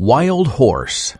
Wild horse.